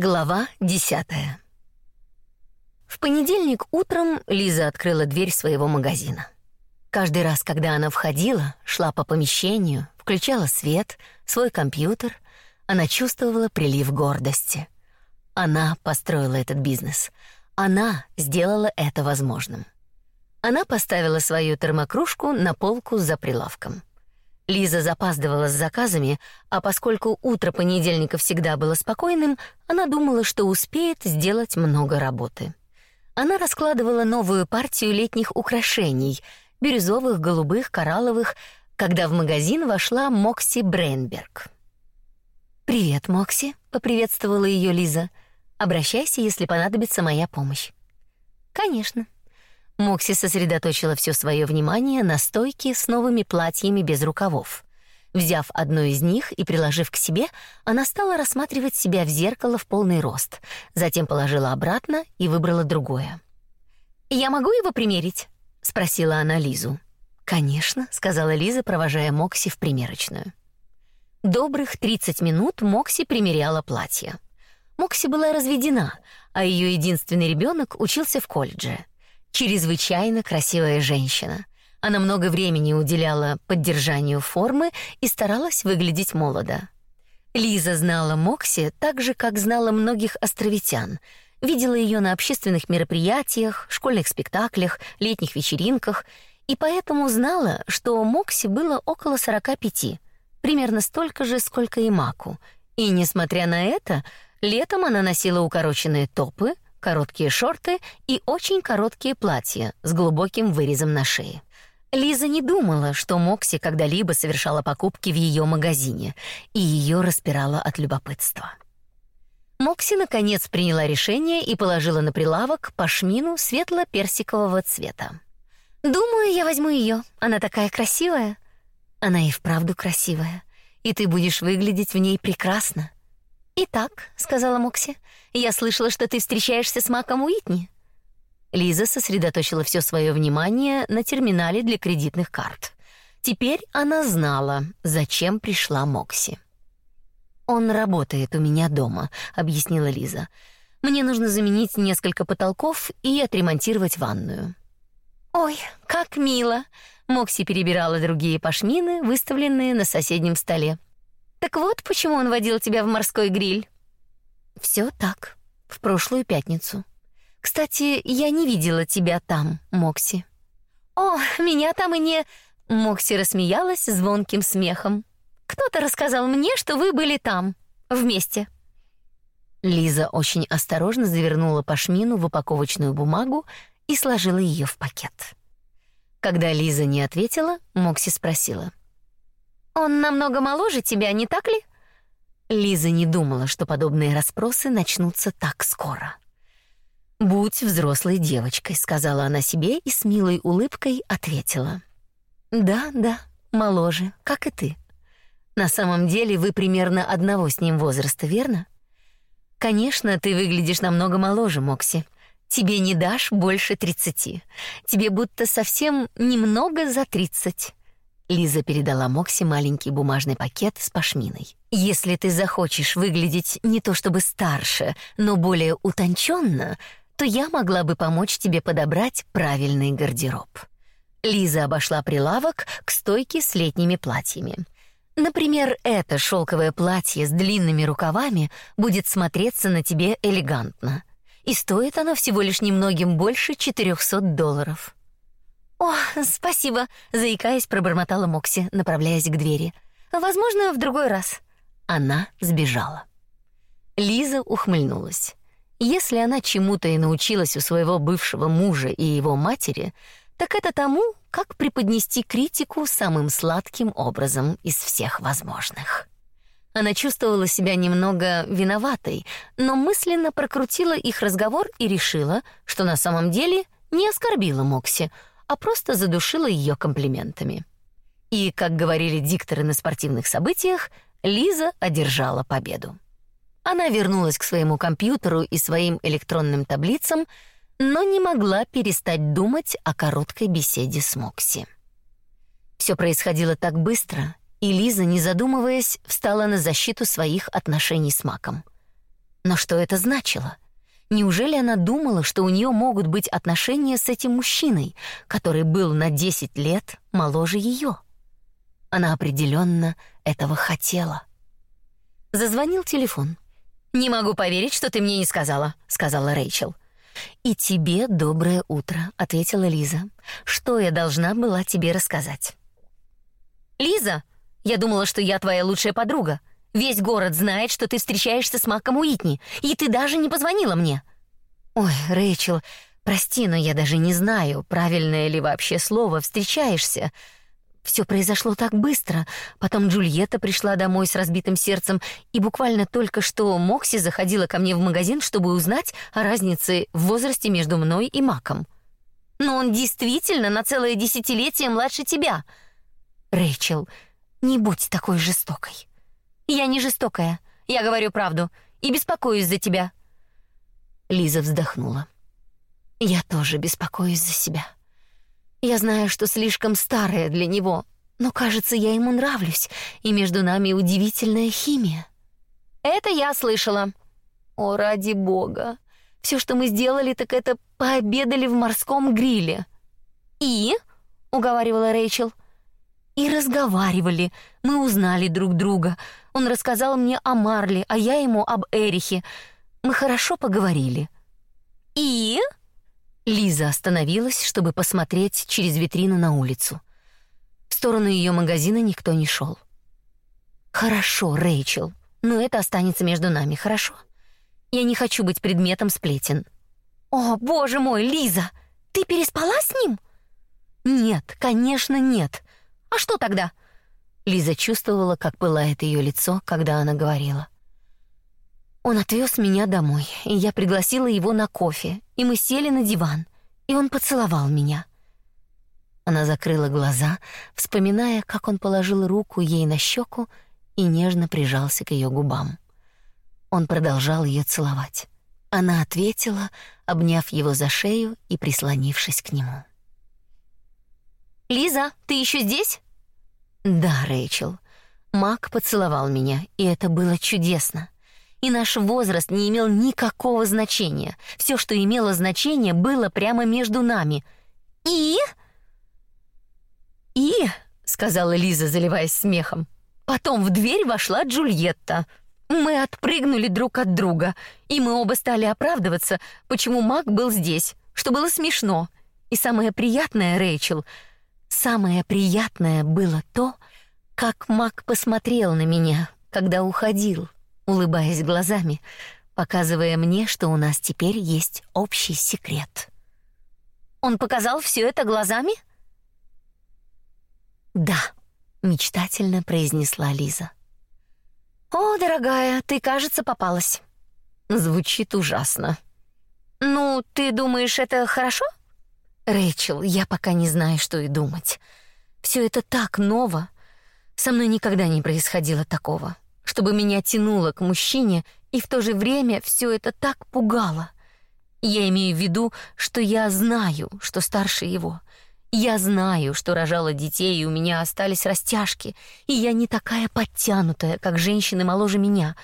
Глава десятая. В понедельник утром Лиза открыла дверь своего магазина. Каждый раз, когда она входила, шла по помещению, включала свет, свой компьютер, она чувствовала прилив гордости. Она построила этот бизнес. Она сделала это возможным. Она поставила свою термокружку на полку за прилавком. Лиза запаздывала с заказами, а поскольку утро понедельника всегда было спокойным, она думала, что успеет сделать много работы. Она раскладывала новую партию летних украшений: бирюзовых, голубых, коралловых, когда в магазин вошла Мокси Бренберг. "Привет, Мокси", поприветствовала ее Лиза. "Обращайся, если понадобится моя помощь". "Конечно", Мокси сосредоточила все свое внимание на стойке с новыми платьями без рукавов. Взяв одно из них и приложив к себе, она стала рассматривать себя в зеркало в полный рост, затем положила обратно и выбрала другое. «Я могу его примерить?» — спросила она Лизу. «Конечно», — сказала Лиза, провожая Мокси в примерочную. Добрых 30 минут Мокси примеряла платье. Мокси была разведена, а ее единственный ребенок учился в колледже — чрезвычайно красивая женщина. Она много времени уделяла поддержанию формы и старалась выглядеть молодо. Лиза знала Мокси так же, как знала многих островитян. Видела ее на общественных мероприятиях, школьных спектаклях, летних вечеринках, и поэтому знала, что Мокси было около 45, примерно столько же, сколько и Маку. И несмотря на это, летом она носила укороченные топы, короткие шорты и очень короткие платья с глубоким вырезом на шее. Лиза не думала, что Мокси когда-либо совершала покупки в ее магазине, и ее распирало от любопытства. Мокси наконец приняла решение и положила на прилавок пашмину светло-персикового цвета. Думаю, я возьму ее. Она такая красивая. Она и вправду красивая, и ты будешь выглядеть в ней прекрасно. Итак, сказала Мокси, я слышала, что ты встречаешься с Маком Уитни. Лиза сосредоточила все свое внимание на терминале для кредитных карт. Теперь она знала, зачем пришла Мокси. Он работает у меня дома, объяснила Лиза. Мне нужно заменить несколько потолков и отремонтировать ванную. Ой, как мило. Мокси перебирала другие пашмины, выставленные на соседнем столе. Так вот, почему он водил тебя в морской гриль. Все так. В прошлую пятницу. Кстати, я не видела тебя там, Мокси. О, меня там и не Мокси рассмеялась звонким смехом. Кто-то рассказал мне, что вы были там вместе. Лиза очень осторожно завернула пашмину в упаковочную бумагу и сложила ее в пакет. Когда Лиза не ответила, Мокси спросила: он намного моложе тебя, не так ли? Лиза не думала, что подобные расспросы начнутся так скоро. Будь взрослой девочкой, сказала она себе и с милой улыбкой ответила: Да, да, моложе, как и ты. На самом деле вы примерно одного с ним возраста, верно? Конечно, ты выглядишь намного моложе, Мокси. Тебе не дашь больше тридцати. Тебе будто совсем немного за тридцать. Лиза передала Мокси маленький бумажный пакет с пашминой. Если ты захочешь выглядеть не то чтобы старше, но более утонченно, то я могла бы помочь тебе подобрать правильный гардероб. Лиза обошла прилавок к стойке с летними платьями. Например, это шелковое платье с длинными рукавами будет смотреться на тебе элегантно. И стоит оно всего лишь немногим больше 400 долларов. «О, спасибо», — заикаясь, пробормотала Мокси, направляясь к двери. «Возможно, в другой раз». Она сбежала. Лиза ухмыльнулась. Если она чему-то и научилась у своего бывшего мужа и его матери, так это тому, как преподнести критику самым сладким образом из всех возможных. Она чувствовала себя немного виноватой, но мысленно прокрутила их разговор и решила, что на самом деле не оскорбила Мокси, а просто задушила ее комплиментами. И, как говорили дикторы на спортивных событиях, Лиза одержала победу. Она вернулась к своему компьютеру и своим электронным таблицам, но не могла перестать думать о короткой беседе с Мокси. Все происходило так быстро, и Лиза, не задумываясь, встала на защиту своих отношений с Маком. Но что это значило? Неужели она думала, что у нее могут быть отношения с этим мужчиной, который был на 10 лет моложе ее? Она определенно этого хотела. Зазвонил телефон. «Не могу поверить, что ты мне не сказала», — сказала Рэйчел. «И тебе доброе утро», — ответила Лиза. «Что я должна была тебе рассказать?» «Лиза, я думала, что я твоя лучшая подруга. Весь город знает, что ты встречаешься с Маком Уитни, и ты даже не позвонила мне». «Ой, Рэйчел, прости, но я даже не знаю, правильное ли вообще слово «встречаешься». Все произошло так быстро. Потом Джульетта пришла домой с разбитым сердцем, и буквально только что Мокси заходила ко мне в магазин, чтобы узнать о разнице в возрасте между мной и Маком. Но он действительно на целое десятилетие младше тебя. Рэйчел, не будь такой жестокой. Я не жестокая. Я говорю правду и беспокоюсь за тебя. Лиза вздохнула. Я тоже беспокоюсь за себя. Я знаю, что слишком старая для него, но, кажется, я ему нравлюсь, и между нами удивительная химия. Это я слышала. О, ради бога. Все, что мы сделали, так это пообедали в морском гриле. И, уговаривала Рэйчел, и разговаривали. Мы узнали друг друга. Он рассказал мне о Марли, а я ему об Эрихе. Мы хорошо поговорили. И Лиза остановилась, чтобы посмотреть через витрину на улицу. В сторону ее магазина никто не шел. Хорошо, Рэйчел, но это останется между нами, хорошо? Я не хочу быть предметом сплетен. О, боже мой, Лиза, ты переспала с ним? Нет, конечно, нет. А что тогда? Лиза чувствовала, как пылает ее лицо, когда она говорила. Он отвез меня домой, и я пригласила его на кофе, и мы сели на диван, и он поцеловал меня. Она закрыла глаза, вспоминая, как он положил руку ей на щеку и нежно прижался к ее губам. Он продолжал ее целовать. Она ответила, обняв его за шею и прислонившись к нему. Лиза, ты еще здесь? Да, Рэйчел. Мак поцеловал меня, и это было чудесно и наш возраст не имел никакого значения. Все, что имело значение, было прямо между нами. И и сказала Лиза, заливаясь смехом. Потом в дверь вошла Джульетта. Мы отпрыгнули друг от друга, и мы оба стали оправдываться, почему Мак был здесь, что было смешно. И самое приятное, Рэйчел, самое приятное было то, как Мак посмотрел на меня, когда уходил улыбаясь глазами, показывая мне, что у нас теперь есть общий секрет. Он показал все это глазами? Да, мечтательно произнесла Лиза. О, дорогая, ты, кажется, попалась. Звучит ужасно. Ну, ты думаешь, это хорошо? Рэйчел, я пока не знаю, что и думать. Все это так ново. Со мной никогда не происходило такого чтобы меня тянуло к мужчине, и в то же время все это так пугало. Я имею в виду, что я знаю, что старше его. Я знаю, что рожала детей, и у меня остались растяжки, и я не такая подтянутая, как женщины моложе меня.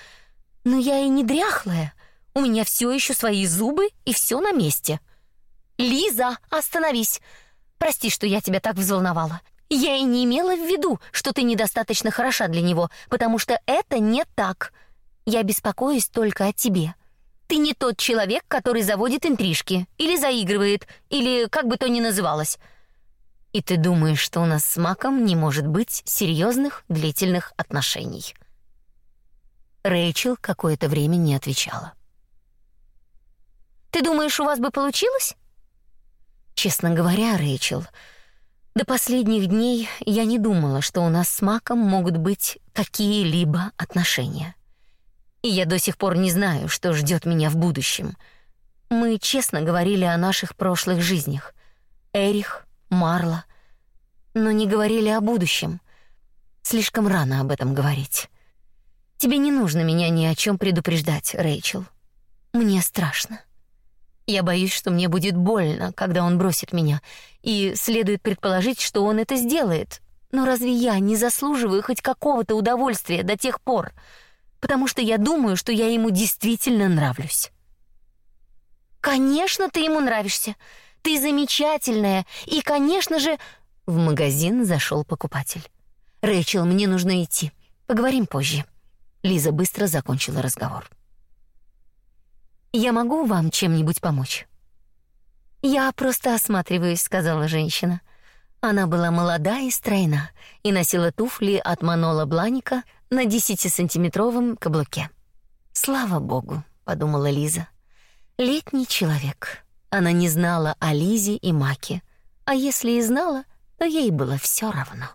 Но я и не дряхлая. У меня все еще свои зубы, и все на месте. Лиза, остановись. Прости, что я тебя так взволновала. Я и не имела в виду, что ты недостаточно хороша для него, потому что это не так. Я беспокоюсь только о тебе. Ты не тот человек, который заводит интрижки или заигрывает, или как бы то ни называлось. И ты думаешь, что у нас с Маком не может быть серьезных длительных отношений? Рэйчел какое-то время не отвечала. Ты думаешь, у вас бы получилось? Честно говоря, Рэйчел, до последних дней я не думала, что у нас с Маком могут быть какие-либо отношения. И я до сих пор не знаю, что ждет меня в будущем. Мы честно говорили о наших прошлых жизнях. Эрих, Марла, но не говорили о будущем. Слишком рано об этом говорить. Тебе не нужно меня ни о чем предупреждать, Рэйчел. Мне страшно. Я боюсь, что мне будет больно, когда он бросит меня, и следует предположить, что он это сделает. Но разве я не заслуживаю хоть какого-то удовольствия до тех пор? потому что я думаю, что я ему действительно нравлюсь. Конечно, ты ему нравишься. Ты замечательная, и, конечно же, в магазин зашел покупатель. Рэйчел, мне нужно идти. Поговорим позже. Лиза быстро закончила разговор. Я могу вам чем-нибудь помочь? Я просто осматриваюсь, сказала женщина. Она была молода и стройна и носила туфли от Манола Бланика на 10-сантиметровом каблуке. Слава богу, подумала Лиза. Летний человек. Она не знала о Лизе и Маке, а если и знала, то ей было все равно.